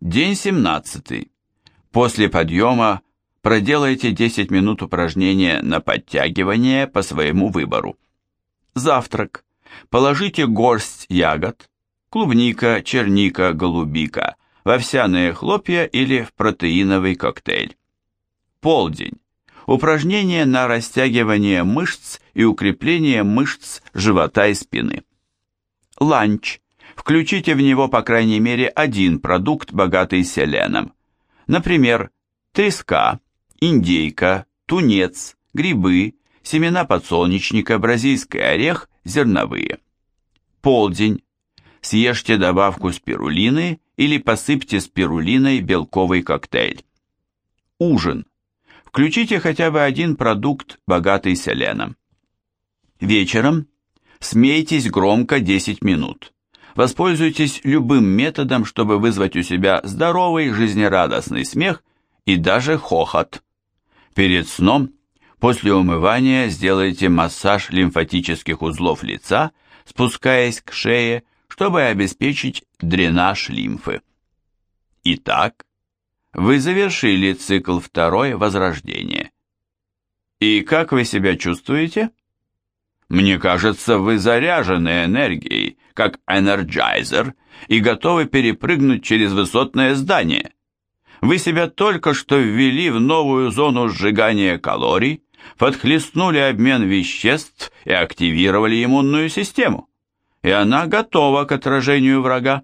День 17. После подъема проделайте 10 минут упражнения на подтягивание по своему выбору. Завтрак. Положите горсть ягод, клубника, черника, голубика, в овсяные хлопья или в протеиновый коктейль. Полдень. Упражнения на растягивание мышц и укрепление мышц живота и спины. Ланч. Включите в него по крайней мере один продукт, богатый селеном. Например, треска, индейка, тунец, грибы, семена подсолнечника, бразильский орех, зерновые. Полдень. Съешьте добавку спирулины или посыпьте спирулиной белковый коктейль. Ужин. Включите хотя бы один продукт, богатый селеном. Вечером смейтесь громко 10 минут. Воспользуйтесь любым методом, чтобы вызвать у себя здоровый, жизнерадостный смех и даже хохот. Перед сном, после умывания, сделайте массаж лимфатических узлов лица, спускаясь к шее, чтобы обеспечить дренаж лимфы. Итак, вы завершили цикл второй возрождения. И как вы себя чувствуете? Мне кажется, вы заряжены энергией, как энерджайзер, и готовы перепрыгнуть через высотное здание. Вы себя только что ввели в новую зону сжигания калорий, подхлестнули обмен веществ и активировали иммунную систему. И она готова к отражению врага.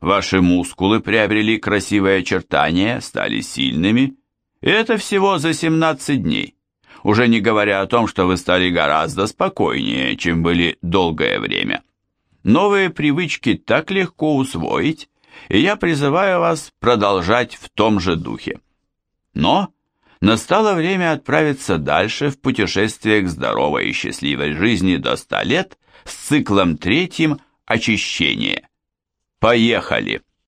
Ваши мускулы приобрели красивые очертания, стали сильными. И это всего за 17 дней. Уже не говоря о том, что вы стали гораздо спокойнее, чем были долгое время. Новые привычки так легко усвоить, и я призываю вас продолжать в том же духе. Но настало время отправиться дальше в путешествие к здоровой и счастливой жизни до 100 лет с циклом третьим «Очищение». Поехали!